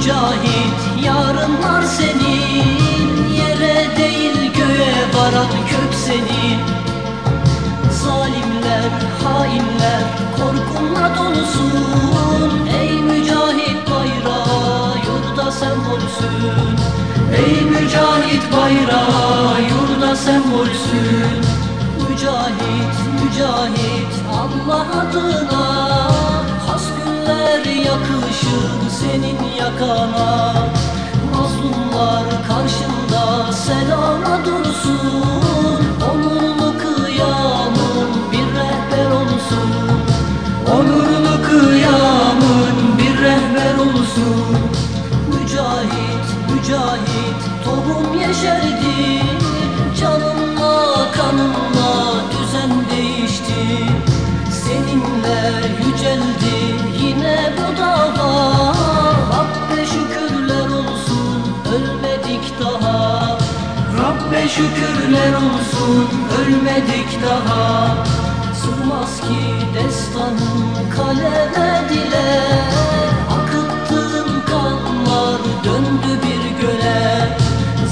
mücahit Yarınlar senin. Yere değil göğe varan kök senin. Zalimler, hainler korkunla dolusun. Ey mücahit bayrağı yurda sembolsün Ey mücahit bayrağı yurda sembolsün Mücahit, mücahit Allah adına yakışır senin yakana Mazlumlar karşında selama dursun. Onurlu kıyamın bir rehber olsun. Onurlu kıyamın bir rehber olsun. Mücahit, mücahit tohum yeşerdi Rabbe şükürler olsun ölmedik daha. Sığmaz ki destanın kaleme dile Akıttığın kanlar döndü bir göle.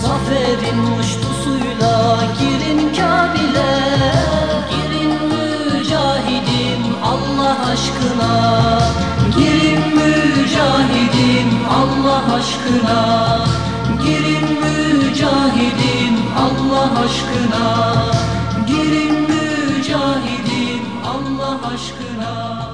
Zaferin muştusuyla girin Kabil'e. Girin mücahidim Allah aşkına. Girin mücahidim Allah aşkına. Girin mücahidim aşkına. Girin mücahidim Allah aşkına